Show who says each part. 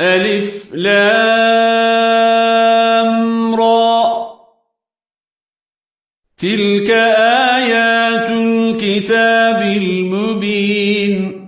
Speaker 1: ألف لام را. تلك آيات الكتاب المبين.